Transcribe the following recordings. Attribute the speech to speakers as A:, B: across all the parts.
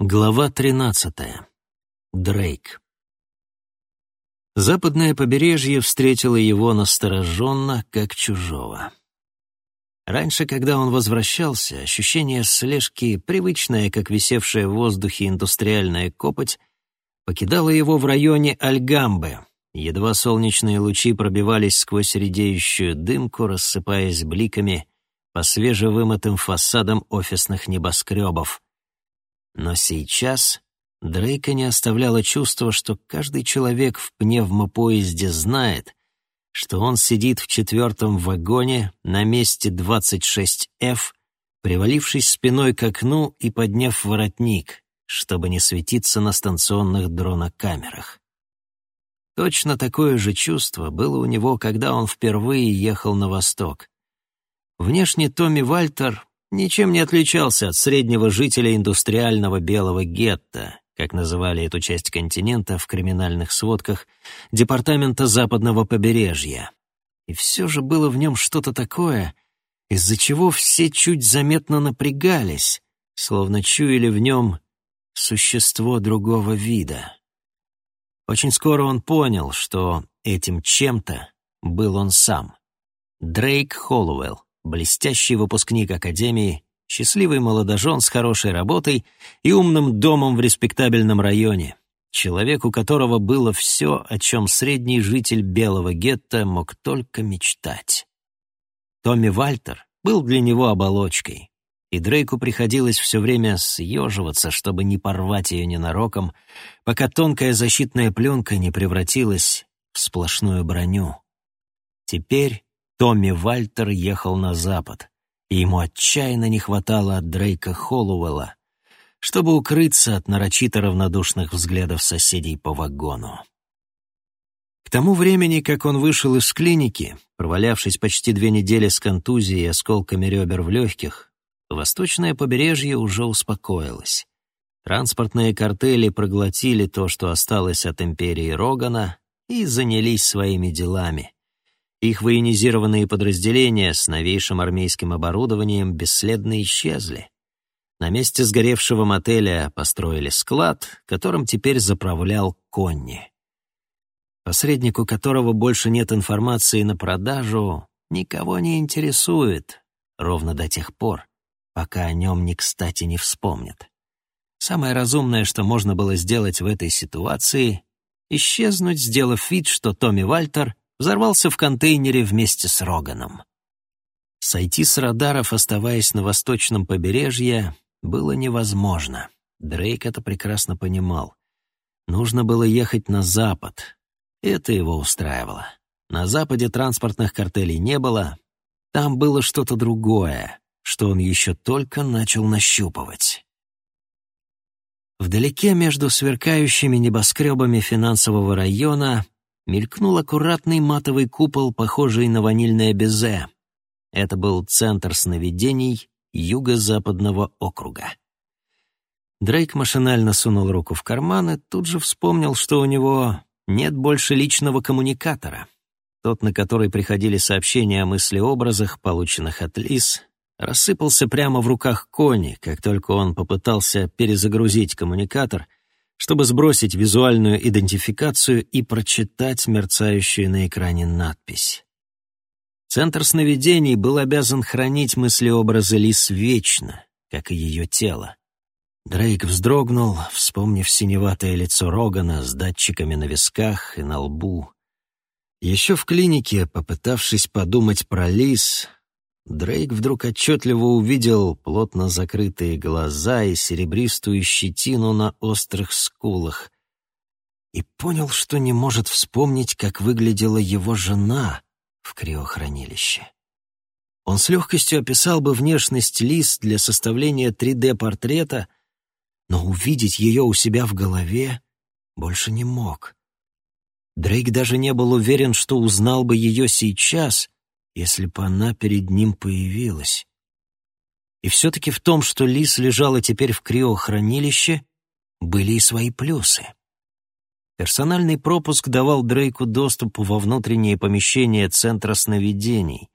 A: Глава 13. Дрейк. Западное побережье встретило его настороженно, как чужого. Раньше, когда он возвращался, ощущение слежки, привычное, как висевшая в воздухе индустриальная копоть, покидало его в районе Альгамбе. Едва солнечные лучи пробивались сквозь редеющую дымку, рассыпаясь бликами по свежевымытым фасадам офисных небоскребов — но сейчас Дрейка не оставляло чувство, что каждый человек в пневмопоезде знает, что он сидит в четвертом вагоне на месте 26F, привалившись спиной к окну и подняв воротник, чтобы не светиться на станционных дронокамерах. Точно такое же чувство было у него, когда он впервые ехал на восток. Внешне Томми Вальтер ничем не отличался от среднего жителя индустриального белого гетто, как называли эту часть континента в криминальных сводках Департамента Западного побережья. И все же было в нем что-то такое, из-за чего все чуть заметно напрягались, словно чуяли в нем существо другого вида. Очень скоро он понял, что этим чем-то был он сам. Дрейк Холлоуэлл, блестящий выпускник академии, счастливый молодожен с хорошей работой и умным домом в респектабельном районе, человек, у которого было все, о чем средний житель белого гетто мог только мечтать. Томми Вальтер был для него оболочкой, и Дрейку приходилось все время съеживаться, чтобы не порвать ее ненароком, пока тонкая защитная пленка не превратилась в сплошную броню. Теперь Томми Вальтер ехал на запад, и ему отчаянно не хватало от Дрейка Холлоуэлла, чтобы укрыться от нарочито равнодушных взглядов соседей по вагону. К тому времени, как он вышел из клиники, провалявшись почти две недели с контузией и осколками ребер в легких, восточное побережье уже успокоилось. Транспортные картели проглотили то, что осталось от империи Рогана, и занялись своими делами — их военизированные подразделения с новейшим армейским оборудованием бесследно исчезли. На месте сгоревшего мотеля построили склад, которым теперь заправлял Конни. Посреднику которого больше нет информации на продажу, никого не интересует, ровно до тех пор, пока о нем не кстати не вспомнят. Самое разумное, что можно было сделать в этой ситуации — исчезнуть, сделав вид, что Томми Вальтер взорвался в контейнере вместе с Роганом. Сойти с радаров, оставаясь на восточном побережье, было невозможно. Дрейк это прекрасно понимал. Нужно было ехать на запад. Это его устраивало. На западе транспортных картелей не было. Там было что-то другое, что он еще только начал нащупывать. Вдалеке между сверкающими небоскребами финансового района мелькнул аккуратный матовый купол, похожий на ванильное безе. Это был центр сновидений юго-западного округа. Дрейк машинально сунул руку в карман и тут же вспомнил, что у него нет больше личного коммуникатора. Тот, на который приходили сообщения о мыслеобразах, полученных от Лис, рассыпался прямо в руках Кони, как только он попытался перезагрузить коммуникатор — чтобы сбросить визуальную идентификацию и прочитать мерцающую на экране надпись. Центр сновидений был обязан хранить мыслеобразы Лис вечно, как и ее тело. Дрейк вздрогнул, вспомнив синеватое лицо Рогана с датчиками на висках и на лбу. Еще в клинике, попытавшись подумать про Лис, Дрейк вдруг отчетливо увидел плотно закрытые глаза и серебристую щетину на острых скулах и понял, что не может вспомнить, как выглядела его жена в криохранилище. Он с легкостью описал бы внешность Лис для составления 3D-портрета, но увидеть ее у себя в голове больше не мог. Дрейк даже не был уверен, что узнал бы ее сейчас — если бы она перед ним появилась. И все-таки в том, что Лис лежала теперь в криохранилище, были и свои плюсы. Персональный пропуск давал Дрейку доступ во внутреннее помещение Центра сновидений,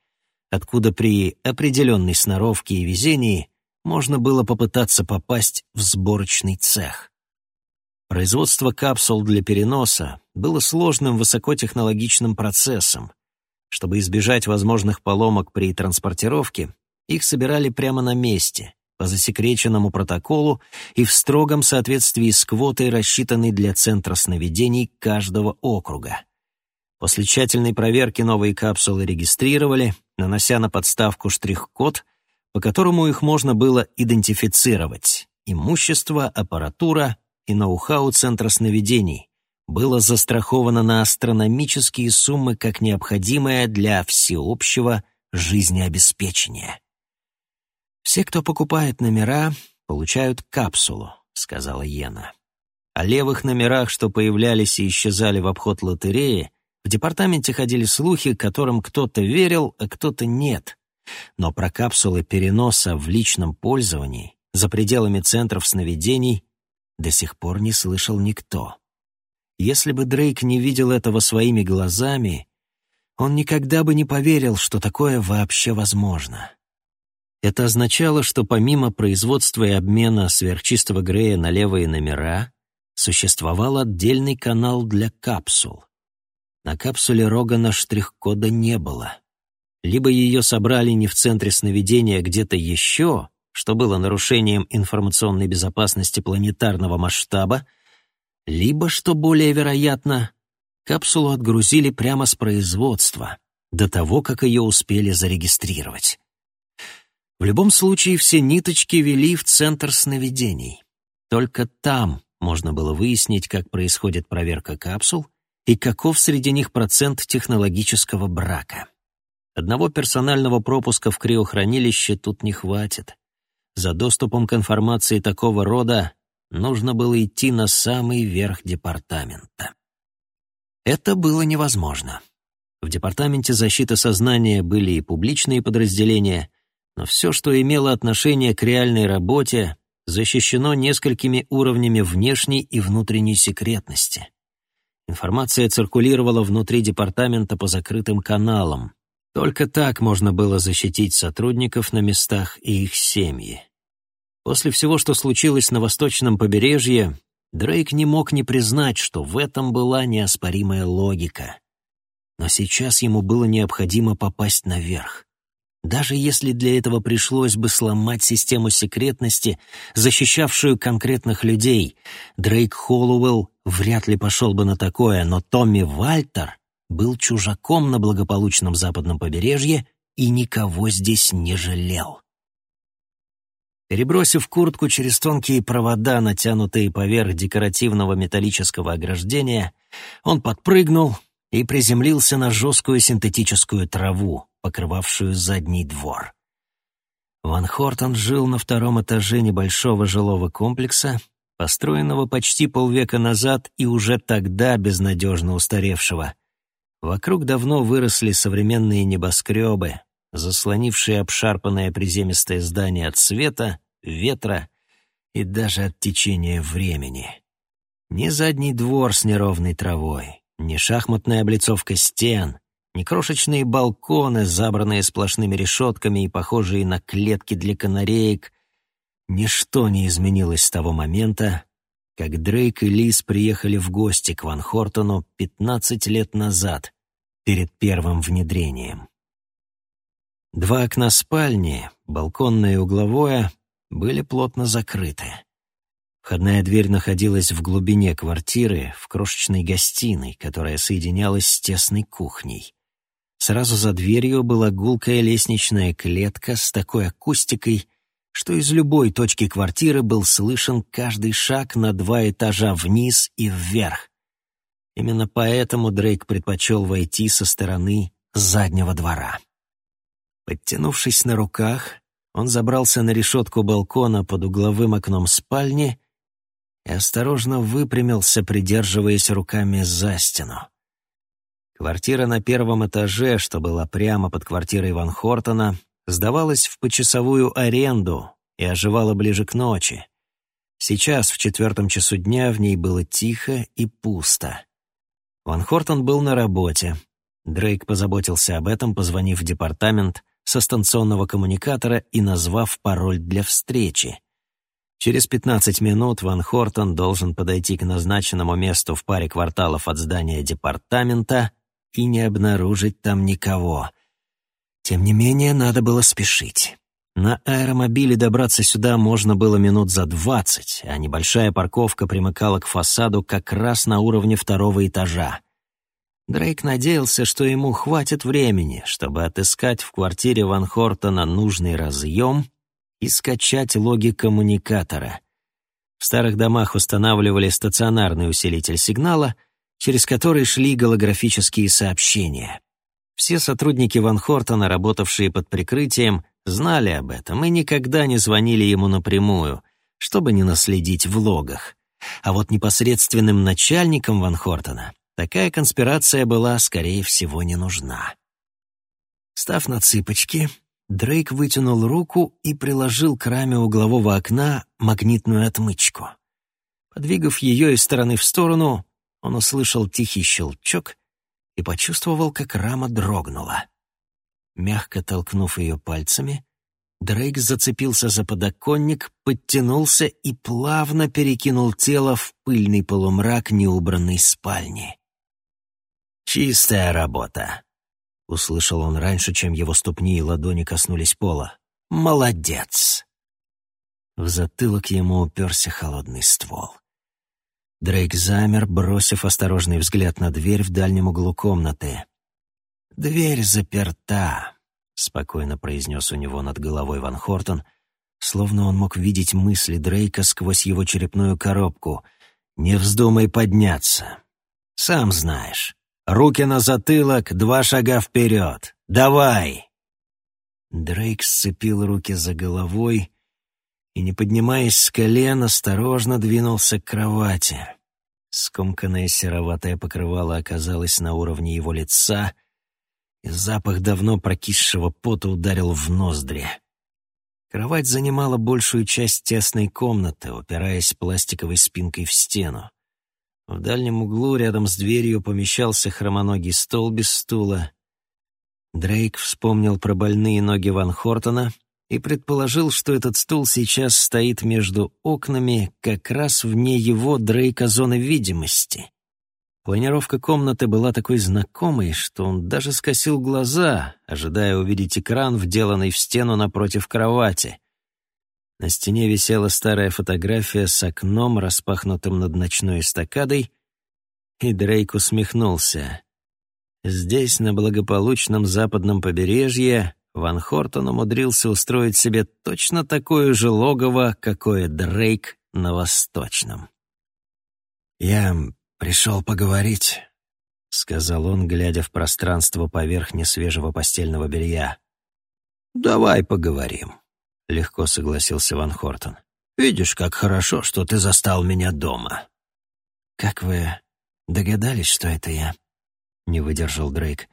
A: откуда при определенной сноровке и везении можно было попытаться попасть в сборочный цех. Производство капсул для переноса было сложным высокотехнологичным процессом. Чтобы избежать возможных поломок при транспортировке, их собирали прямо на месте, по засекреченному протоколу и в строгом соответствии с квотой, рассчитанной для центра сновидений каждого округа. После тщательной проверки новые капсулы регистрировали, нанося на подставку штрих-код, по которому их можно было идентифицировать. Имущество, аппаратура и ноу-хау Центра сновидений было застраховано на астрономические суммы как необходимое для всеобщего жизнеобеспечения. «Все, кто покупает номера, получают капсулу», — сказала Йена. О левых номерах, что появлялись и исчезали в обход лотереи, в департаменте ходили слухи, которым кто-то верил, а кто-то нет. Но про капсулы переноса в личном пользовании за пределами центров сновидений до сих пор не слышал никто. Если бы Дрейк не видел этого своими глазами, он никогда бы не поверил, что такое вообще возможно. Это означало, что помимо производства и обмена сверхчистого Грея на левые номера, существовал отдельный канал для капсул. На капсуле Рогана штрих-кода не было. Либо ее собрали не в центре сновидения где-то еще, что было нарушением информационной безопасности планетарного масштаба, либо, что более вероятно, капсулу отгрузили прямо с производства, до того, как ее успели зарегистрировать. В любом случае, все ниточки вели в центр сновидений. Только там можно было выяснить, как происходит проверка капсул и каков среди них процент технологического брака. Одного персонального пропуска в криохранилище тут не хватит. За доступом к информации такого рода нужно было идти на самый верх департамента. Это было невозможно. В департаменте защиты сознания были и публичные подразделения, но все, что имело отношение к реальной работе, защищено несколькими уровнями внешней и внутренней секретности. Информация циркулировала внутри департамента по закрытым каналам. Только так можно было защитить сотрудников на местах и их семьи. После всего, что случилось на восточном побережье, Дрейк не мог не признать, что в этом была неоспоримая логика. Но сейчас ему было необходимо попасть наверх. Даже если для этого пришлось бы сломать систему секретности, защищавшую конкретных людей, Дрейк Холлоуэлл вряд ли пошел бы на такое, но Томми Вальтер был чужаком на благополучном западном побережье и никого здесь не жалел. Перебросив куртку через тонкие провода, натянутые поверх декоративного металлического ограждения, он подпрыгнул и приземлился на жесткую синтетическую траву, покрывавшую задний двор. Ван Хортон жил на втором этаже небольшого жилого комплекса, построенного почти полвека назад и уже тогда безнадежно устаревшего. Вокруг давно выросли современные небоскребы, заслонившие обшарпанное приземистое здание от света, ветра и даже от течения времени. Ни задний двор с неровной травой, ни шахматная облицовка стен, ни крошечные балконы, забранные сплошными решетками и похожие на клетки для канареек, ничто не изменилось с того момента, как Дрейк и Лиз приехали в гости к Ван Хортону 15 лет назад, перед первым внедрением. Два окна спальни, балконное и угловое, были плотно закрыты. Входная дверь находилась в глубине квартиры, в крошечной гостиной, которая соединялась с тесной кухней. Сразу за дверью была гулкая лестничная клетка с такой акустикой, что из любой точки квартиры был слышен каждый шаг на два этажа вниз и вверх. Именно поэтому Дрейк предпочел войти со стороны заднего двора. Подтянувшись на руках, он забрался на решетку балкона под угловым окном спальни и осторожно выпрямился, придерживаясь руками за стену. Квартира на первом этаже, что была прямо под квартирой Ван Хортона, сдавалась в почасовую аренду и оживала ближе к ночи. Сейчас, в четвертом часу дня, в ней было тихо и пусто. Ван Хортон был на работе. Дрейк позаботился об этом, позвонив в департамент, со станционного коммуникатора и назвав пароль для встречи. Через 15 минут Ван Хортон должен подойти к назначенному месту в паре кварталов от здания департамента и не обнаружить там никого. Тем не менее, надо было спешить. На аэромобиле добраться сюда можно было минут за двадцать, а небольшая парковка примыкала к фасаду как раз на уровне второго этажа. Дрейк надеялся, что ему хватит времени, чтобы отыскать в квартире Ван Хортона нужный разъем и скачать логи коммуникатора. В старых домах устанавливали стационарный усилитель сигнала, через который шли голографические сообщения. Все сотрудники Ван Хортона, работавшие под прикрытием, знали об этом и никогда не звонили ему напрямую, чтобы не наследить в логах. А вот непосредственным начальником Ван Хортона такая конспирация была, скорее всего, не нужна. Став на цыпочки, Дрейк вытянул руку и приложил к раме углового окна магнитную отмычку. Подвигав ее из стороны в сторону, он услышал тихий щелчок и почувствовал, как рама дрогнула. Мягко толкнув ее пальцами, Дрейк зацепился за подоконник, подтянулся и плавно перекинул тело в пыльный полумрак неубранной спальни. «Чистая работа», — услышал он раньше, чем его ступни и ладони коснулись пола. «Молодец!» В затылок ему уперся холодный ствол. Дрейк замер, бросив осторожный взгляд на дверь в дальнем углу комнаты. «Дверь заперта», — спокойно произнес у него над головой Ван Хортон, словно он мог видеть мысли Дрейка сквозь его черепную коробку. «Не вздумай подняться. Сам знаешь. Руки на затылок, два шага вперед. Давай!» Дрейк сцепил руки за головой и, не поднимаясь с колен, осторожно двинулся к кровати. Скомканное сероватое покрывало оказалось на уровне его лица, и запах давно прокисшего пота ударил в ноздри. Кровать занимала большую часть тесной комнаты, упираясь пластиковой спинкой в стену. В дальнем углу рядом с дверью помещался хромоногий стол без стула. Дрейк вспомнил про больные ноги Ван Хортона и предположил, что этот стул сейчас стоит между окнами как раз вне его Дрейка зоны видимости. Планировка комнаты была такой знакомой, что он даже скосил глаза, ожидая увидеть экран, вделанный в стену напротив кровати. На стене висела старая фотография с окном, распахнутым над ночной эстакадой, и Дрейк усмехнулся. Здесь, на благополучном западном побережье, Ван Хортон умудрился устроить себе точно такое же логово, какое Дрейк на восточном. «Я пришел поговорить», — сказал он, глядя в пространство поверх несвежего постельного белья. «Давай поговорим», — легко согласился Ван Хортон. «Видишь, как хорошо, что ты застал меня дома». «Как вы догадались, что это я?» — не выдержал Дрейк.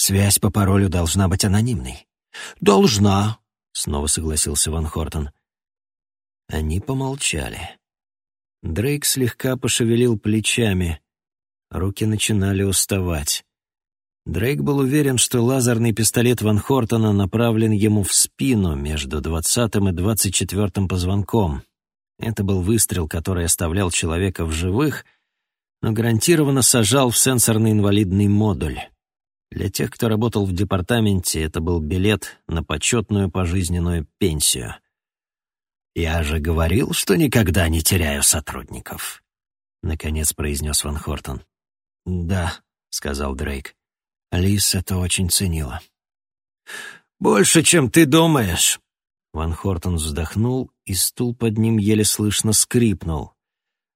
A: Связь по паролю должна быть анонимной. Должна, снова согласился Ван Хортон. Они помолчали. Дрейк слегка пошевелил плечами. Руки начинали уставать. Дрейк был уверен, что лазерный пистолет Ван Хортона направлен ему в спину между двадцатым и двадцать четвертым позвонком. Это был выстрел, который оставлял человека в живых, но гарантированно сажал в сенсорный инвалидный модуль. Для тех, кто работал в департаменте, это был билет на почетную пожизненную пенсию. «Я же говорил, что никогда не теряю сотрудников», — наконец произнес Ван Хортон. «Да», — сказал Дрейк. Лис это очень ценила. «Больше, чем ты думаешь», Ван Хортон вздохнул, и стул под ним еле слышно скрипнул.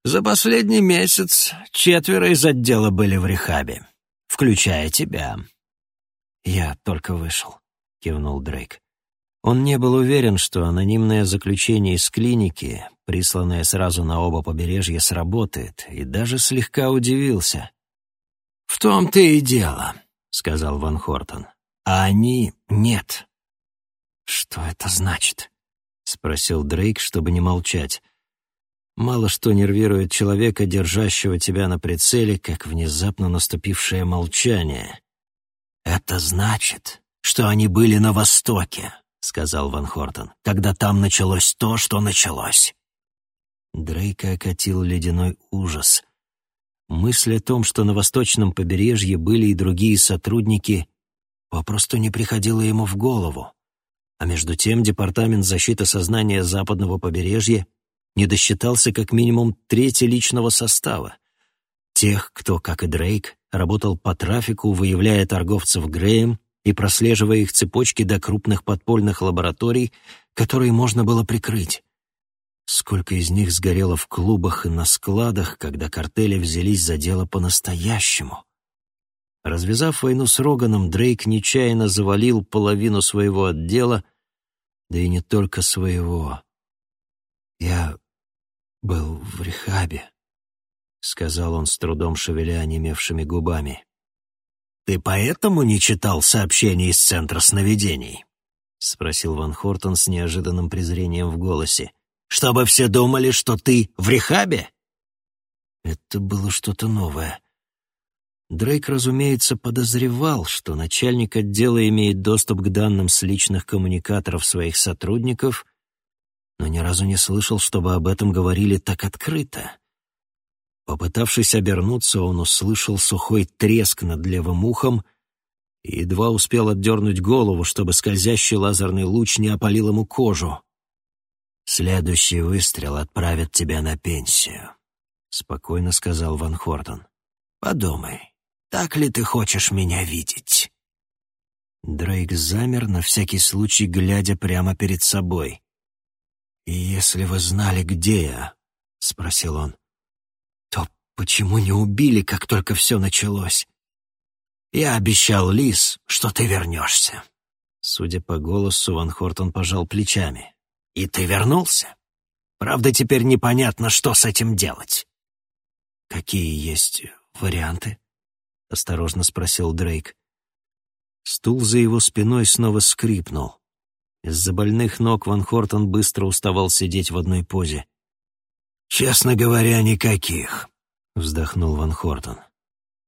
A: «За последний месяц четверо из отдела были в рехабе включая тебя». «Я только вышел», — кивнул Дрейк. Он не был уверен, что анонимное заключение из клиники, присланное сразу на оба побережья, сработает, и даже слегка удивился. «В том-то и дело», — сказал Ван Хортон. «А они нет». «Что это значит?» — спросил Дрейк, чтобы не молчать. Мало что нервирует человека, держащего тебя на прицеле, как внезапно наступившее молчание. Это значит, что они были на Востоке», — сказал Ван Хортон, «когда там началось то, что началось». Дрейка окатил ледяной ужас. Мысль о том, что на восточном побережье были и другие сотрудники, попросту не приходила ему в голову. А между тем Департамент защиты сознания западного побережья не досчитался как минимум трети личного состава. Тех, кто, как и Дрейк, работал по трафику, выявляя торговцев Греем и прослеживая их цепочки до крупных подпольных лабораторий, которые можно было прикрыть. Сколько из них сгорело в клубах и на складах, когда картели взялись за дело по-настоящему. Развязав войну с Роганом, Дрейк нечаянно завалил половину своего отдела, да и не только своего. «Я был в рехабе», — сказал он с трудом шевеля онемевшими губами. «Ты поэтому не читал сообщения из Центра сновидений?» — спросил Ван Хортон с неожиданным презрением в голосе. «Чтобы все думали, что ты в рехабе?» Это было что-то новое. Дрейк, разумеется, подозревал, что начальник отдела имеет доступ к данным с личных коммуникаторов своих сотрудников, но ни разу не слышал, чтобы об этом говорили так открыто. Попытавшись обернуться, он услышал сухой треск над левым ухом и едва успел отдернуть голову, чтобы скользящий лазерный луч не опалил ему кожу. «Следующий выстрел отправит тебя на пенсию», — спокойно сказал Ван Хортон. «Подумай, так ли ты хочешь меня видеть?» Дрейк замер, на всякий случай глядя прямо перед собой. «И если вы знали, где я?» — спросил он. «То почему не убили, как только все началось?» «Я обещал Лис, что ты вернешься». Судя по голосу, Ван Хортон пожал плечами. «И ты вернулся? Правда, теперь непонятно, что с этим делать». «Какие есть варианты?» — осторожно спросил Дрейк. Стул за его спиной снова скрипнул. Из-за больных ног Ван Хортон быстро уставал сидеть в одной позе. «Честно говоря, никаких», — вздохнул Ван Хортон.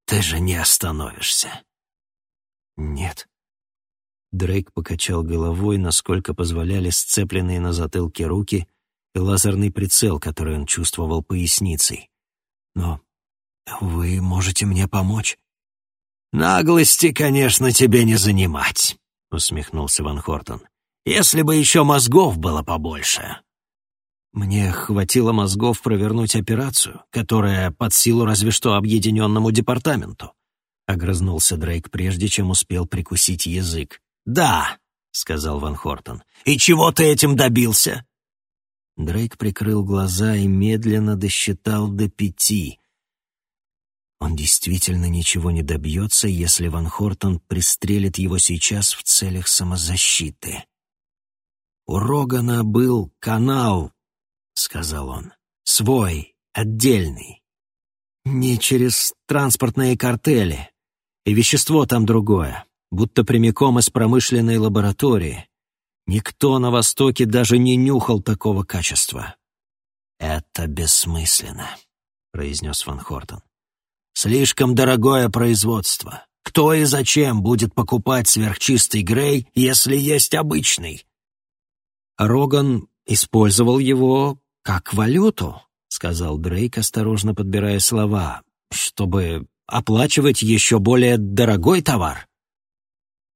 A: «Ты же не остановишься». «Нет». Дрейк покачал головой, насколько позволяли сцепленные на затылке руки и лазерный прицел, который он чувствовал поясницей. «Но вы можете мне помочь?» «Наглости, конечно, тебе не занимать», — усмехнулся Ван Хортон. Если бы еще мозгов было побольше. Мне хватило мозгов провернуть операцию, которая под силу разве что объединенному департаменту. Огрызнулся Дрейк, прежде чем успел прикусить язык. «Да», — сказал Ван Хортон. «И чего ты этим добился?» Дрейк прикрыл глаза и медленно досчитал до пяти. Он действительно ничего не добьется, если Ван Хортон пристрелит его сейчас в целях самозащиты. «У Рогана был канал», — сказал он, — «свой, отдельный. Не через транспортные картели. И вещество там другое, будто прямиком из промышленной лаборатории. Никто на Востоке даже не нюхал такого качества». «Это бессмысленно», — произнес Ван Хортон. «Слишком дорогое производство. Кто и зачем будет покупать сверхчистый Грей, если есть обычный?» Роган использовал его как валюту, сказал Дрейк, осторожно подбирая слова, чтобы оплачивать еще более дорогой товар.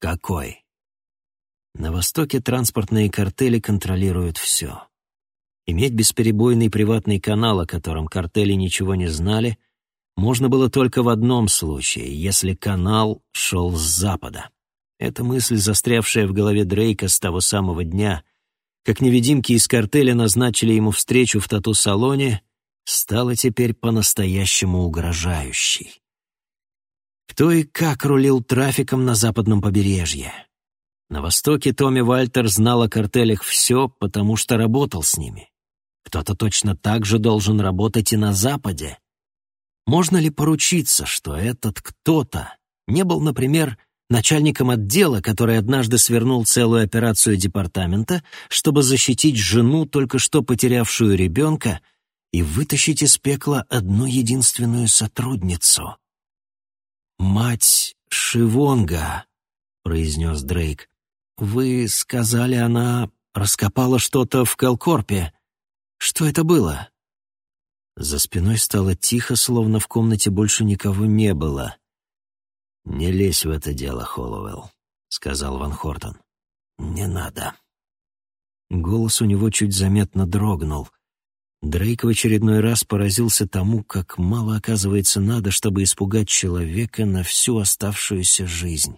A: Какой? На Востоке транспортные картели контролируют все. Иметь бесперебойный приватный канал, о котором картели ничего не знали, можно было только в одном случае, если канал шел с запада. Эта мысль, застрявшая в голове Дрейка с того самого дня, как невидимки из картеля назначили ему встречу в тату-салоне, стала теперь по-настоящему угрожающей. Кто и как рулил трафиком на западном побережье? На Востоке Томми Вальтер знал о картелях все, потому что работал с ними. Кто-то точно так же должен работать и на Западе. Можно ли поручиться, что этот кто-то не был, например, начальником отдела, который однажды свернул целую операцию департамента, чтобы защитить жену, только что потерявшую ребенка, и вытащить из пекла одну единственную сотрудницу. Мать Шивонга, — произнес Дрейк. «Вы сказали, она раскопала что-то в Келкорпе. Что это было?» За спиной стало тихо, словно в комнате больше никого не было. «Не лезь в это дело, Холлоуэлл», — сказал Ван Хортон. «Не надо». Голос у него чуть заметно дрогнул. Дрейк в очередной раз поразился тому, как мало, оказывается, надо, чтобы испугать человека на всю оставшуюся жизнь.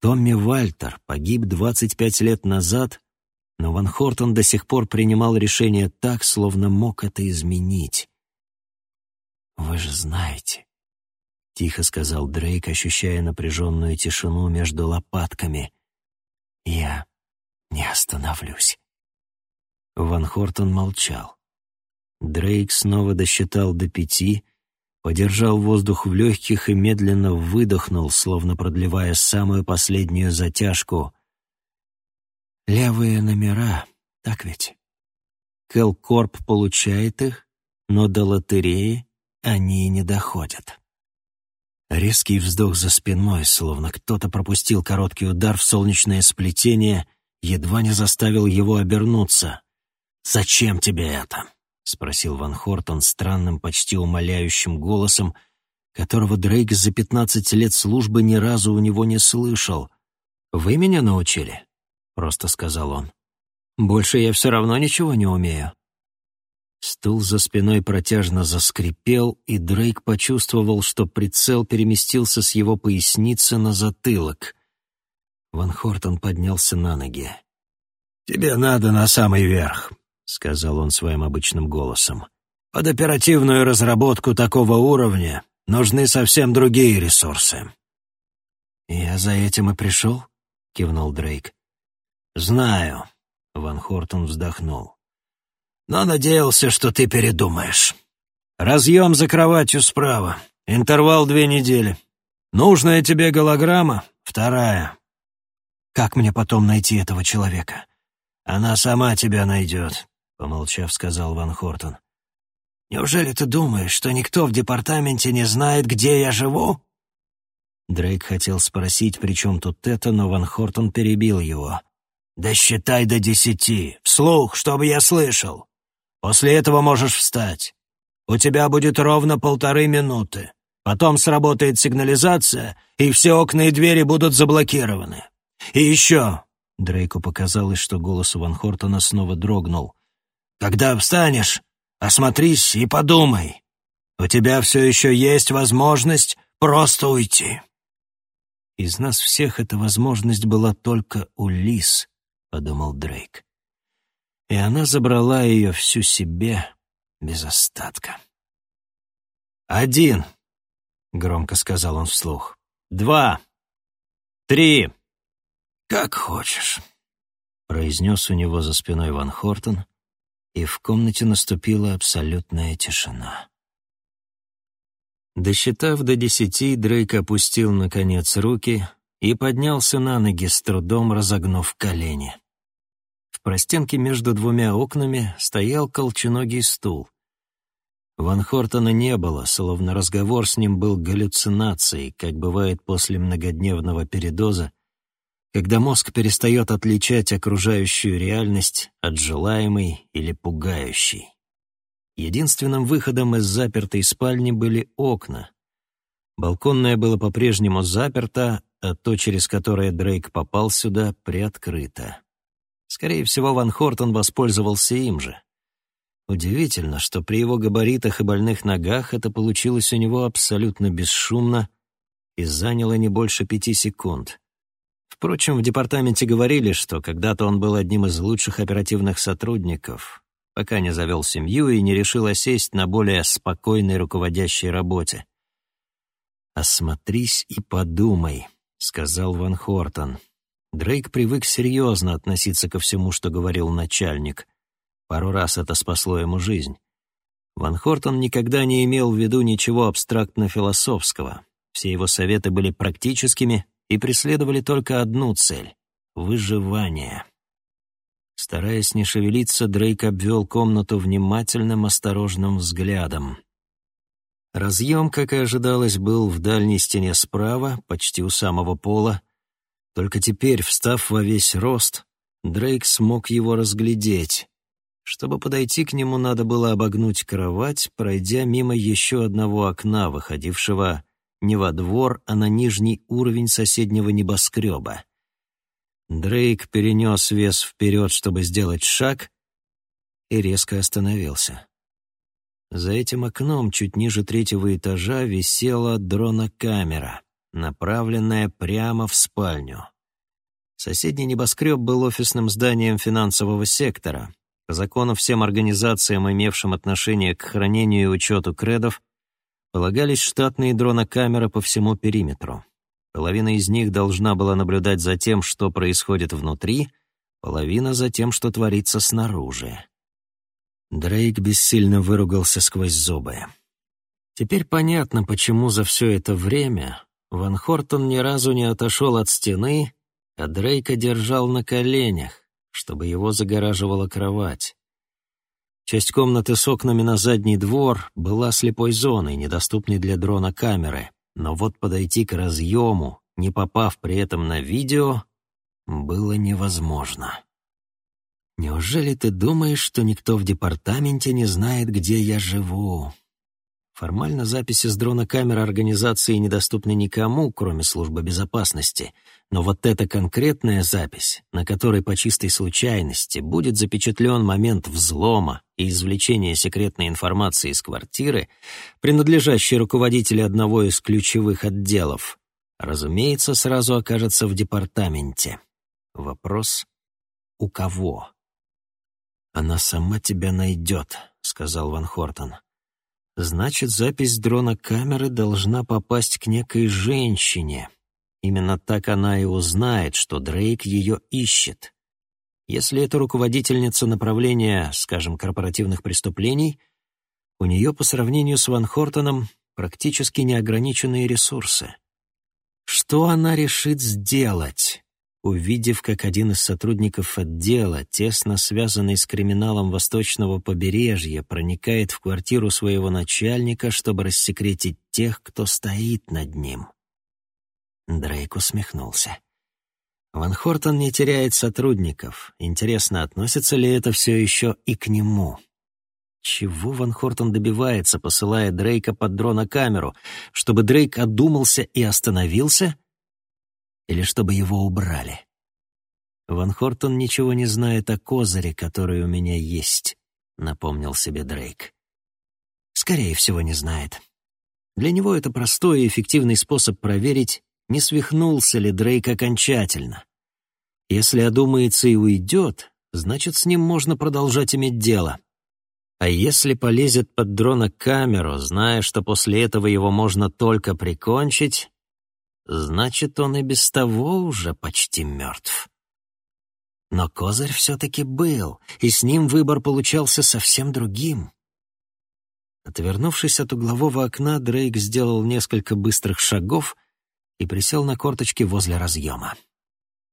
A: Томми Вальтер погиб 25 лет назад, но Ван Хортон до сих пор принимал решение так, словно мог это изменить. «Вы же знаете», — тихо сказал Дрейк, ощущая напряженную тишину между лопатками. «Я не остановлюсь». Ван Хортон молчал. Дрейк снова досчитал до пяти, подержал воздух в легких и медленно выдохнул, словно продлевая самую последнюю затяжку. «Левые номера, так ведь? Келкорп получает их, но до лотереи они не доходят». Резкий вздох за спиной, словно кто-то пропустил короткий удар в солнечное сплетение, едва не заставил его обернуться. «Зачем тебе это?» — спросил Ван Хортон странным, почти умоляющим голосом, которого Дрейк за пятнадцать лет службы ни разу у него не слышал. «Вы меня научили?» — просто сказал он. «Больше я все равно ничего не умею». Стул за спиной протяжно заскрипел, и Дрейк почувствовал, что прицел переместился с его поясницы на затылок. Ван Хортон поднялся на ноги. «Тебе надо на самый верх», — сказал он своим обычным голосом. «Под оперативную разработку такого уровня нужны совсем другие ресурсы». «Я за этим и пришел?» — кивнул Дрейк. «Знаю», — Ван Хортон вздохнул. «Но надеялся, что ты передумаешь. Разъем за кроватью справа. Интервал две недели. Нужная тебе голограмма — вторая. Как мне потом найти этого человека? Она сама тебя найдет. — помолчав, сказал Ван Хортон. «Неужели ты думаешь, что никто в департаменте не знает, где я живу?» Дрейк хотел спросить, при чем тут это, но Ван Хортон перебил его. «Да считай до десяти, вслух, чтобы я слышал. После этого можешь встать. У тебя будет ровно полторы минуты. Потом сработает сигнализация, и все окна и двери будут заблокированы. И еще...» Дрейку показалось, что голос Ван Хортона снова дрогнул. Когда встанешь, осмотрись и подумай. У тебя все еще есть возможность просто уйти». «Из нас всех эта возможность была только у Лис», — подумал Дрейк. И она забрала ее всю себе без остатка. «Один», — громко сказал он вслух. «Два. Три. Как хочешь», — произнес у него за спиной Ван Хортон, и в комнате наступила абсолютная тишина. Досчитав до десяти, Дрейк опустил, наконец, руки и поднялся на ноги, с трудом разогнув колени. В простенке между двумя окнами стоял колченогий стул. Ван Хортона не было, словно разговор с ним был галлюцинацией, как бывает после многодневного передоза, когда мозг перестает отличать окружающую реальность от желаемой или пугающей. Единственным выходом из запертой спальни были окна. Балконное было по-прежнему заперто, а то, через которое Дрейк попал сюда, приоткрыто. Скорее всего, Ван Хортон воспользовался им же. Удивительно, что при его габаритах и больных ногах это получилось у него абсолютно бесшумно и заняло не больше пяти секунд. Впрочем, в департаменте говорили, что когда-то он был одним из лучших оперативных сотрудников, пока не завел семью и не решил осесть на более спокойной руководящей работе. «Осмотрись и подумай», — сказал Ван Хортон. Дрейк привык серьезно относиться ко всему, что говорил начальник. Пару раз это спасло ему жизнь. Ван Хортон никогда не имел в виду ничего абстрактно-философского. Все его советы были практическими и преследовали только одну цель — выживание. Стараясь не шевелиться, Дрейк обвел комнату внимательным, осторожным взглядом. Разъем, как и ожидалось, был в дальней стене справа, почти у самого пола, Только теперь, встав во весь рост, Дрейк смог его разглядеть. Чтобы подойти к нему, надо было обогнуть кровать, пройдя мимо еще одного окна, выходившего не во двор, а на нижний уровень соседнего небоскреба. Дрейк перенес вес вперед, чтобы сделать шаг, и резко остановился. За этим окном, чуть ниже третьего этажа, висела дрона-камера, направленная прямо в спальню. Соседний небоскреб был офисным зданием финансового сектора, по закону всем организациям, имевшим отношение к хранению и учету кредов, полагались штатные дронокамеры по всему периметру. Половина из них должна была наблюдать за тем, что происходит внутри, половина за тем, что творится снаружи. Дрейк бессильно выругался сквозь зубы. Теперь понятно, почему за все это время Ван Хортон ни разу не отошел от стены, а Дрейка держал на коленях, чтобы его загораживала кровать. Часть комнаты с окнами на задний двор была слепой зоной, недоступной для дрона камеры, но вот подойти к разъему, не попав при этом на видео, было невозможно. «Неужели ты думаешь, что никто в департаменте не знает, где я живу?» Формально записи с дрона камеры организации недоступны никому, кроме службы безопасности. Но вот эта конкретная запись, на которой по чистой случайности будет запечатлен момент взлома и извлечения секретной информации из квартиры, принадлежащей руководителю одного из ключевых отделов, разумеется, сразу окажется в департаменте. Вопрос — у кого? «Она сама тебя найдет», — сказал Ван Хортон. Значит, запись дрона камеры должна попасть к некой женщине. Именно так она и узнает, что Дрейк ее ищет. Если это руководительница направления, скажем, корпоративных преступлений, у нее по сравнению с Ван Хортоном практически неограниченные ресурсы. Что она решит сделать? Увидев, как один из сотрудников отдела, тесно связанный с криминалом восточного побережья, проникает в квартиру своего начальника, чтобы рассекретить тех, кто стоит над ним. Дрейк усмехнулся. Ван Хортон не теряет сотрудников. Интересно, относится ли это все еще и к нему? Чего Ван Хортон добивается, посылая Дрейка под дрона-камеру? Чтобы Дрейк одумался и остановился — или чтобы его убрали. Ван Хортон ничего не знает о козыре, который у меня есть, напомнил себе Дрейк. Скорее всего, не знает. Для него это простой и эффективный способ проверить, не свихнулся ли Дрейк окончательно. Если одумается и уйдет, значит, с ним можно продолжать иметь дело. А если полезет под дрона камеру, зная, что после этого его можно только прикончить, Значит, он и без того уже почти мертв. Но козырь все-таки был, и с ним выбор получался совсем другим. Отвернувшись от углового окна, Дрейк сделал несколько быстрых шагов и присел на корточки возле разъема.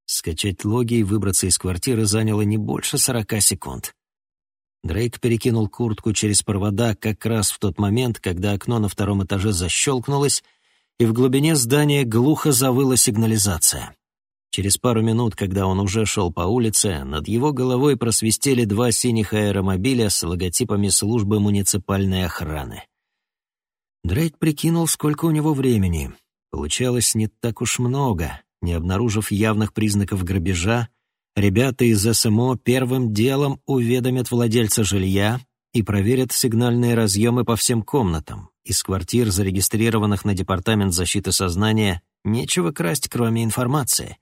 A: Скачать логи и выбраться из квартиры заняло не больше сорока секунд. Дрейк перекинул куртку через провода как раз в тот момент, когда окно на втором этаже защелкнулось, и в глубине здания глухо завыла сигнализация. Через пару минут, когда он уже шел по улице, над его головой просвистели два синих аэромобиля с логотипами службы муниципальной охраны. Дрейк прикинул, сколько у него времени. Получалось не так уж много. Не обнаружив явных признаков грабежа, ребята из СМО первым делом уведомят владельца жилья и проверят сигнальные разъемы по всем комнатам. Из квартир, зарегистрированных на Департамент защиты сознания, нечего красть, кроме информации.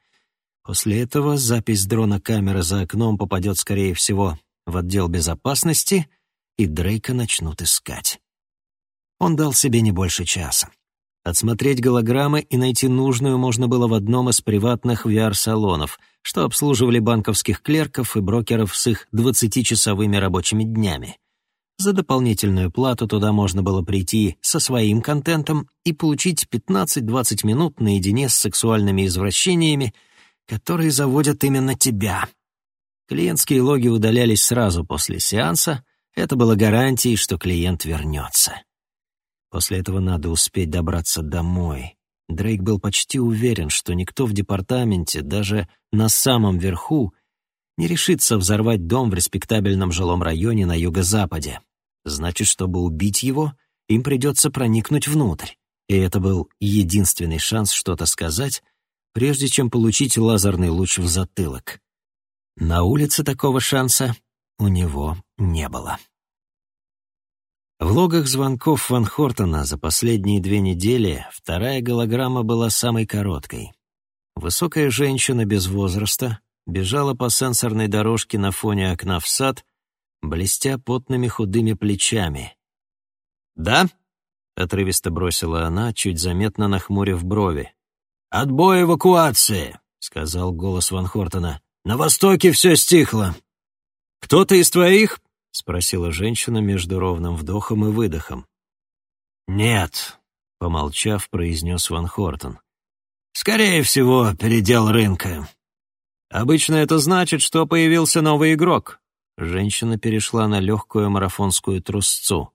A: После этого запись дрона камеры за окном попадет, скорее всего, в отдел безопасности, и Дрейка начнут искать. Он дал себе не больше часа. Отсмотреть голограммы и найти нужную можно было в одном из приватных VR-салонов, что обслуживали банковских клерков и брокеров с их 20-часовыми рабочими днями. За дополнительную плату туда можно было прийти со своим контентом и получить 15-20 минут наедине с сексуальными извращениями, которые заводят именно тебя. Клиентские логи удалялись сразу после сеанса, это было гарантией, что клиент вернется. После этого надо успеть добраться домой. Дрейк был почти уверен, что никто в департаменте, даже на самом верху, не решится взорвать дом в респектабельном жилом районе на юго-западе. Значит, чтобы убить его, им придется проникнуть внутрь. И это был единственный шанс что-то сказать, прежде чем получить лазерный луч в затылок. На улице такого шанса у него не было. В логах звонков Ван Хортона за последние две недели вторая голограмма была самой короткой. Высокая женщина без возраста бежала по сенсорной дорожке на фоне окна в сад, блестя потными худыми плечами. «Да?» — отрывисто бросила она, чуть заметно нахмурив брови. «Отбой эвакуации!» — сказал голос Ван Хортона. «На востоке все стихло». «Кто-то из твоих?» — спросила женщина между ровным вдохом и выдохом. «Нет», — помолчав, произнес Ван Хортон. «Скорее всего, передел рынка». «Обычно это значит, что появился новый игрок». Женщина перешла на легкую марафонскую трусцу.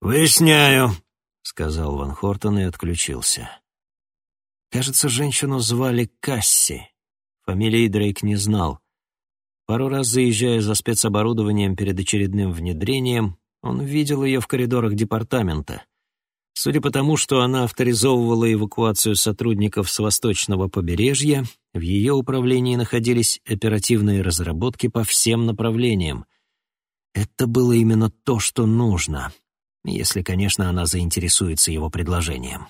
A: «Выясняю», — сказал Ван Хортон и отключился. Кажется, женщину звали Касси. Фамилии Дрейк не знал. Пару раз заезжая за спецоборудованием перед очередным внедрением, он видел ее в коридорах департамента. Судя по тому, что она авторизовывала эвакуацию сотрудников с восточного побережья, в ее управлении находились оперативные разработки по всем направлениям. Это было именно то, что нужно, если, конечно, она заинтересуется его предложением.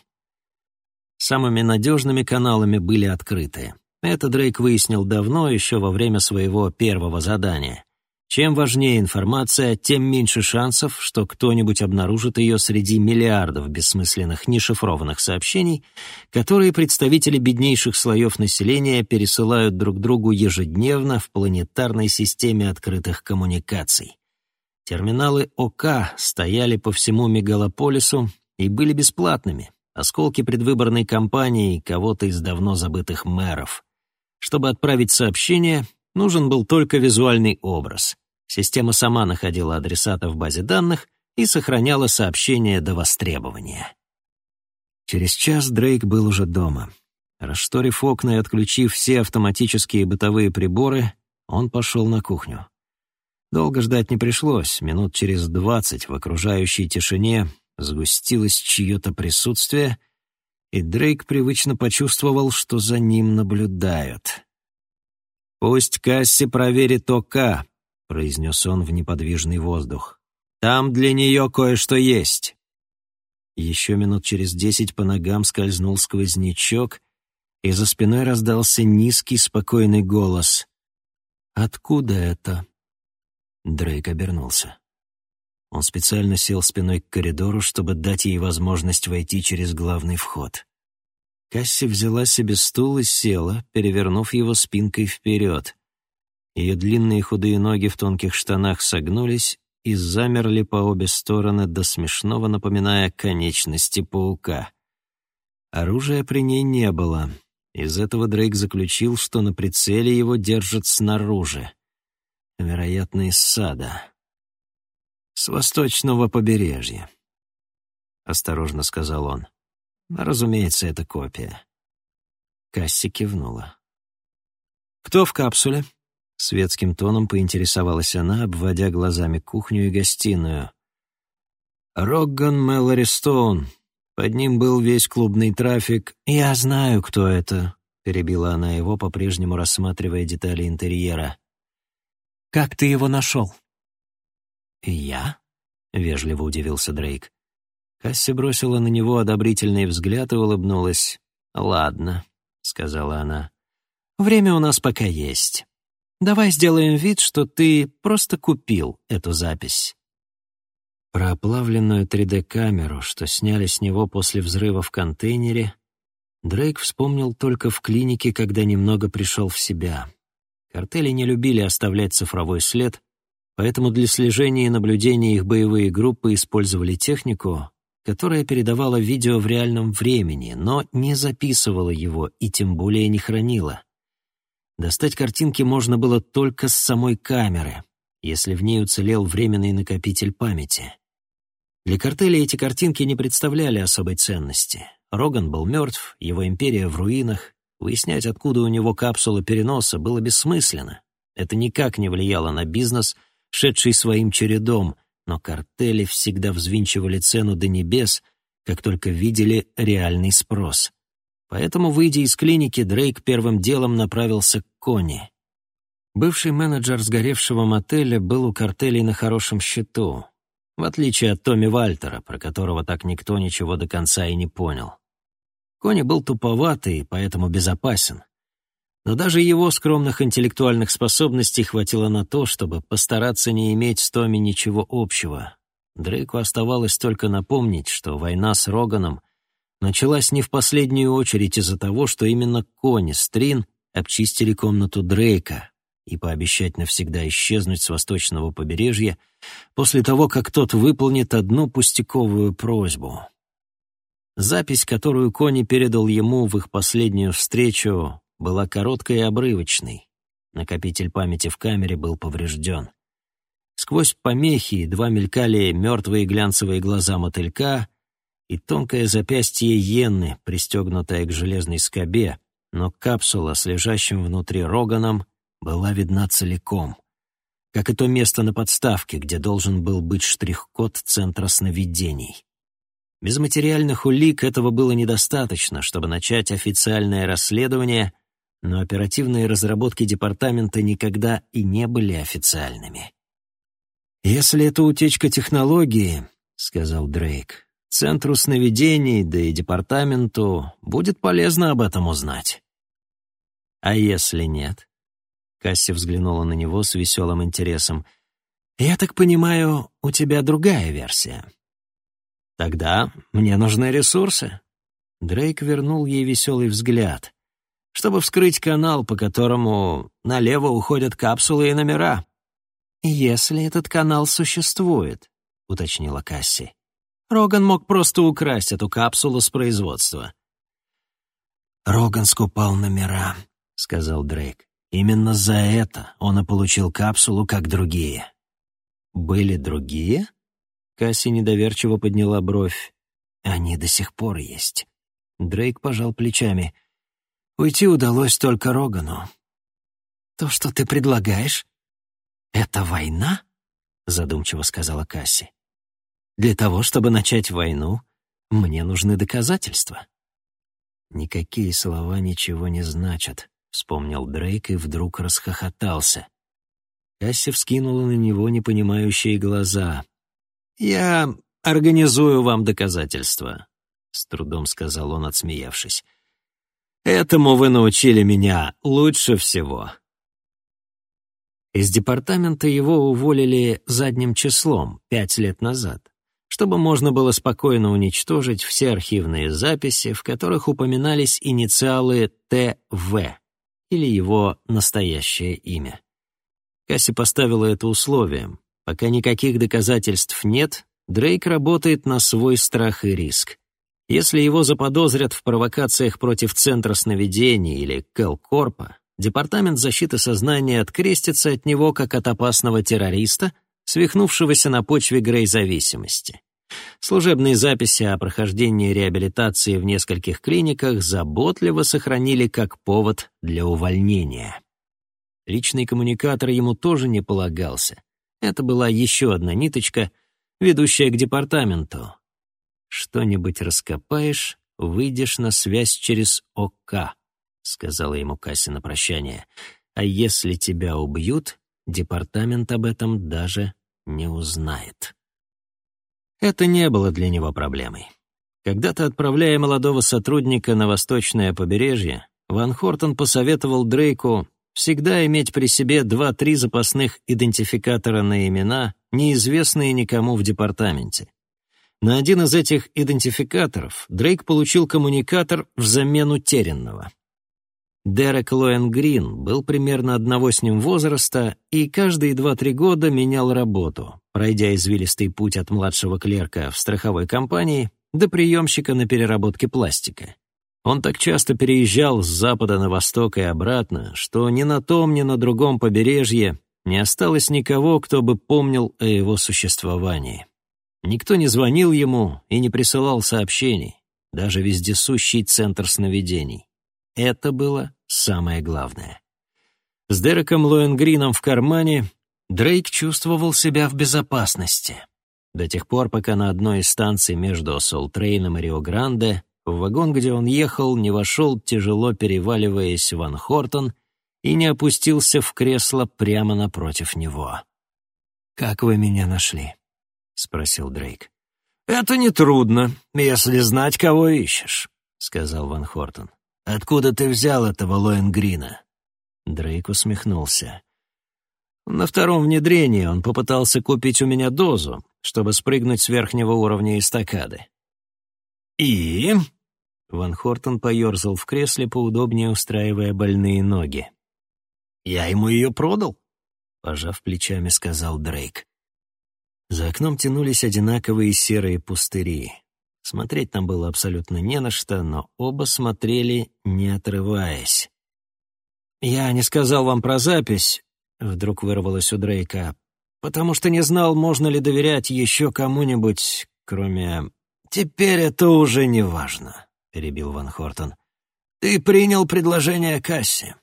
A: Самыми надежными каналами были открытые. Это Дрейк выяснил давно, еще во время своего первого задания. Чем важнее информация, тем меньше шансов, что кто-нибудь обнаружит ее среди миллиардов бессмысленных нешифрованных сообщений, которые представители беднейших слоев населения пересылают друг другу ежедневно в планетарной системе открытых коммуникаций. Терминалы ОК стояли по всему мегалополису и были бесплатными, осколки предвыборной кампании кого-то из давно забытых мэров. Чтобы отправить сообщение, нужен был только визуальный образ. Система сама находила адресата в базе данных и сохраняла сообщение до востребования. Через час Дрейк был уже дома. Расшторив окна и отключив все автоматические бытовые приборы, он пошел на кухню. Долго ждать не пришлось. Минут через двадцать в окружающей тишине сгустилось чье-то присутствие — и Дрейк привычно почувствовал, что за ним наблюдают. «Пусть Касси проверит ОК», — произнес он в неподвижный воздух. «Там для нее кое-что есть». Еще минут через десять по ногам скользнул сквознячок, и за спиной раздался низкий, спокойный голос. «Откуда это?» Дрейк обернулся. Он специально сел спиной к коридору, чтобы дать ей возможность войти через главный вход. Касси взяла себе стул и села, перевернув его спинкой вперед. Ее длинные худые ноги в тонких штанах согнулись и замерли по обе стороны, до смешного напоминая конечности паука. Оружия при ней не было. Из этого Дрейк заключил, что на прицеле его держат снаружи. Вероятно, из сада. «С восточного побережья», — осторожно сказал он. «Разумеется, это копия». Касси кивнула. «Кто в капсуле?» — светским тоном поинтересовалась она, обводя глазами кухню и гостиную. «Рогган Мэлори Стоун. Под ним был весь клубный трафик. Я знаю, кто это», — перебила она его, по-прежнему рассматривая детали интерьера. «Как ты его нашел?» «Я?» — вежливо удивился Дрейк. Касси бросила на него одобрительный взгляд и улыбнулась. «Ладно», — сказала она. «Время у нас пока есть. Давай сделаем вид, что ты просто купил эту запись». Про оплавленную 3D-камеру, что сняли с него после взрыва в контейнере, Дрейк вспомнил только в клинике, когда немного пришел в себя. Картели не любили оставлять цифровой след, Поэтому для слежения и наблюдения их боевые группы использовали технику, которая передавала видео в реальном времени, но не записывала его и тем более не хранила. Достать картинки можно было только с самой камеры, если в ней уцелел временный накопитель памяти. Для картеля эти картинки не представляли особой ценности. Роган был мертв, его империя в руинах. Выяснять, откуда у него капсула переноса, было бессмысленно. Это никак не влияло на бизнес, шедший своим чередом, но картели всегда взвинчивали цену до небес, как только видели реальный спрос. Поэтому, выйдя из клиники, Дрейк первым делом направился к Кони. Бывший менеджер сгоревшего мотеля был у картелей на хорошем счету, в отличие от Томми Вальтера, про которого так никто ничего до конца и не понял. Кони был туповатый, поэтому безопасен. Но даже его скромных интеллектуальных способностей хватило на то, чтобы постараться не иметь с Томми ничего общего. Дрейку оставалось только напомнить, что война с Роганом началась не в последнюю очередь из-за того, что именно Кони Стрин обчистили комнату Дрейка, и пообещать навсегда исчезнуть с восточного побережья после того, как тот выполнит одну пустяковую просьбу. Запись, которую Кони передал ему в их последнюю встречу, была короткой и обрывочной. Накопитель памяти в камере был поврежден. Сквозь помехи едва мелькали мертвые глянцевые глаза мотылька и тонкое запястье Йенны, пристегнутое к железной скобе, но капсула с лежащим внутри Роганом была видна целиком, как и то место на подставке, где должен был быть штрих-код Центра сновидений. Без материальных улик этого было недостаточно, чтобы начать официальное расследование, но оперативные разработки департамента никогда и не были официальными. «Если это утечка технологии», — сказал Дрейк, — «Центру сновидений, да и департаменту будет полезно об этом узнать». «А если нет?» Касси взглянула на него с веселым интересом. «Я так понимаю, у тебя другая версия». «Тогда мне нужны ресурсы». Дрейк вернул ей веселый взгляд. «Чтобы вскрыть канал, по которому налево уходят капсулы и номера». «Если этот канал существует», — уточнила Касси. Роган мог просто украсть эту капсулу с производства. «Роган скупал номера», — сказал Дрейк. Именно за это он и получил капсулу, как другие. Были другие? Касси недоверчиво подняла бровь. Они до сих пор есть. Дрейк пожал плечами. Уйти удалось только Рогану. То, что ты предлагаешь, это война? Задумчиво сказала Касси. Для того, чтобы начать войну, мне нужны доказательства. Никакие слова ничего не значат вспомнил Дрейк и вдруг расхохотался. Касси вскинула на него непонимающие глаза. «Я организую вам доказательства», — с трудом сказал он, отсмеявшись. «Этому вы научили меня лучше всего». Из департамента его уволили задним числом пять лет назад, чтобы можно было спокойно уничтожить все архивные записи, в которых упоминались инициалы ТВ или его настоящее имя. Касси поставила это условием. Пока никаких доказательств нет, Дрейк работает на свой страх и риск. Если его заподозрят в провокациях против Центра сновидений или Келкорпа, Департамент защиты сознания открестится от него как от опасного террориста, свихнувшегося на почве грей-зависимости. Служебные записи о прохождении реабилитации в нескольких клиниках заботливо сохранили как повод для увольнения. Личный коммуникатор ему тоже не полагался. Это была еще одна ниточка, ведущая к департаменту. «Что-нибудь раскопаешь, выйдешь на связь через ОК», — сказала ему Касси на прощание. «А если тебя убьют, департамент об этом даже не узнает». Это не было для него проблемой. Когда-то отправляя молодого сотрудника на восточное побережье, Ван Хортон посоветовал Дрейку всегда иметь при себе два-три запасных идентификатора на имена, неизвестные никому в департаменте. На один из этих идентификаторов Дрейк получил коммуникатор взамен утерянного. Дерек Лоэн Грин был примерно одного с ним возраста и каждые два-три года менял работу, пройдя извилистый путь от младшего клерка в страховой компании до приемщика на переработке пластика. Он так часто переезжал с запада на восток и обратно, что ни на том, ни на другом побережье не осталось никого, кто бы помнил о его существовании. Никто не звонил ему и не присылал сообщений. даже вездесущий центр сновидений. Это было самое главное. С Дереком Лоенгрином в кармане Дрейк чувствовал себя в безопасности. До тех пор, пока на одной из станций между Солтрейном и Рио-Гранде в вагон, где он ехал, не вошел, тяжело переваливаясь Ван Хортон и не опустился в кресло прямо напротив него. «Как вы меня нашли?» — спросил Дрейк.
B: «Это нетрудно, если знать, кого ищешь», — сказал Ван Хортон. «Откуда ты взял этого Лоенгрина?»
A: Дрейк усмехнулся. На втором внедрении он попытался купить у меня дозу, чтобы спрыгнуть с верхнего уровня эстакады.
B: «И?»
A: Ван Хортон поерзал в кресле, поудобнее устраивая больные ноги.
B: «Я ему ее продал?»
A: — пожав плечами, сказал Дрейк. За окном тянулись одинаковые серые пустыри. Смотреть там было абсолютно не на что, но оба смотрели, не отрываясь. «Я не сказал вам про запись», — вдруг вырвалось у Дрейка, «потому что не знал, можно ли доверять еще кому-нибудь, кроме...»
B: «Теперь это уже не важно», — перебил Ван Хортон. «Ты принял предложение Касси».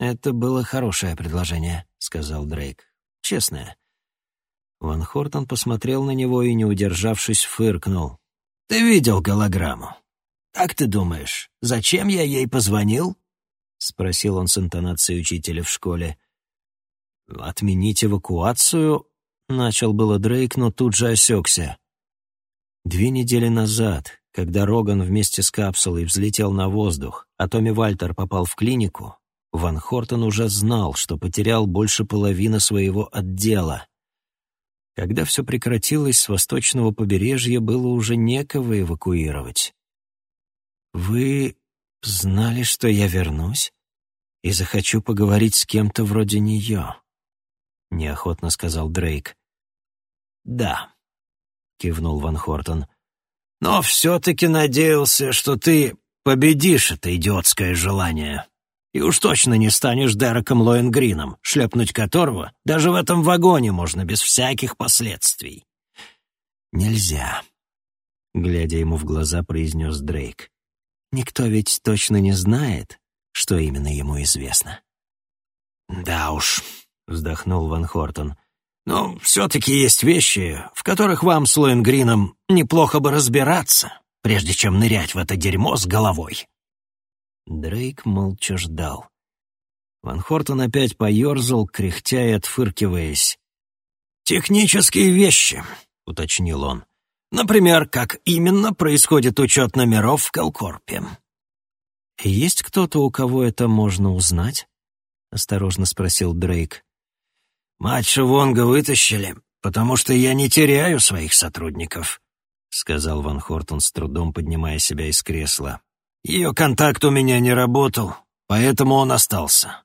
A: «Это было хорошее предложение», — сказал Дрейк. «Честное». Ван Хортон посмотрел на него и, не удержавшись, фыркнул.
B: «Ты видел голограмму? Как ты думаешь, зачем я ей позвонил?»
A: — спросил он с интонацией учителя в школе. «Отменить эвакуацию?» — начал было Дрейк, но тут же осекся. Две недели назад, когда Роган вместе с капсулой взлетел на воздух, а Томми Вальтер попал в клинику, Ван Хортон уже знал, что потерял больше половины своего отдела. Когда все прекратилось, с восточного побережья было уже некого эвакуировать. «Вы знали, что я вернусь и захочу поговорить с кем-то вроде нее», — неохотно сказал Дрейк.
B: «Да», — кивнул Ван Хортон, — «но все-таки надеялся, что ты победишь это идиотское желание. И уж точно не станешь Дереком Лоенгрином, шлепнуть которого даже в этом вагоне можно без всяких последствий».
A: «Нельзя», — глядя ему в глаза, произнес Дрейк. Никто ведь точно не знает, что именно ему известно.
B: «Да уж», — вздохнул Ван Хортон, — «но все-таки есть вещи, в которых вам с Лоенгрином неплохо бы разбираться, прежде чем нырять в это дерьмо с головой».
A: Дрейк молча ждал. Ван Хортон опять поерзал, кряхтя и отфыркиваясь.
B: «Технические вещи», — уточнил он. Например, как именно происходит учет номеров в Келкорпе.
A: «Есть кто-то, у кого это можно узнать?» — осторожно спросил Дрейк.
B: «Матча Вонга вытащили, потому что я не теряю своих сотрудников», — сказал Ван Хортон с трудом, поднимая себя из кресла. «Ее контакт у меня не работал, поэтому он остался».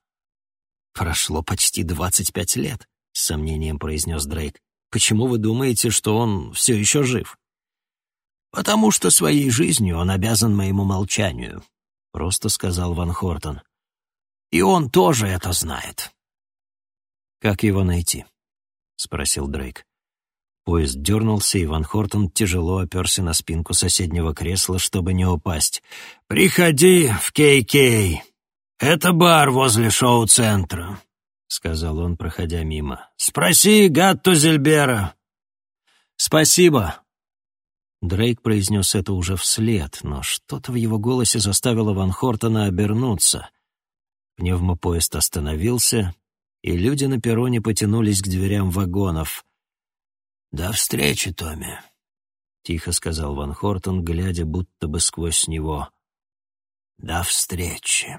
A: «Прошло почти двадцать пять лет», — с сомнением произнес Дрейк. Почему вы думаете, что он все еще жив?
B: Потому что своей жизнью он обязан моему молчанию, просто сказал Ван Хортон. И он тоже это знает.
A: Как его найти? спросил Дрейк. Поезд дернулся, и Ван Хортон тяжело оперся на спинку соседнего кресла, чтобы не упасть.
B: «Приходи в Кей-Кей. Это бар возле шоу-центра. — сказал он, проходя мимо. «Спроси Гатту Зельбера».
A: «Спасибо». Дрейк произнес это уже вслед, но что-то в его голосе заставило Ван Хортона обернуться. Пневмопоезд остановился, и люди на перроне потянулись к дверям вагонов.
B: «До встречи, Томми», — тихо сказал Ван Хортон, глядя будто бы сквозь него. «До встречи».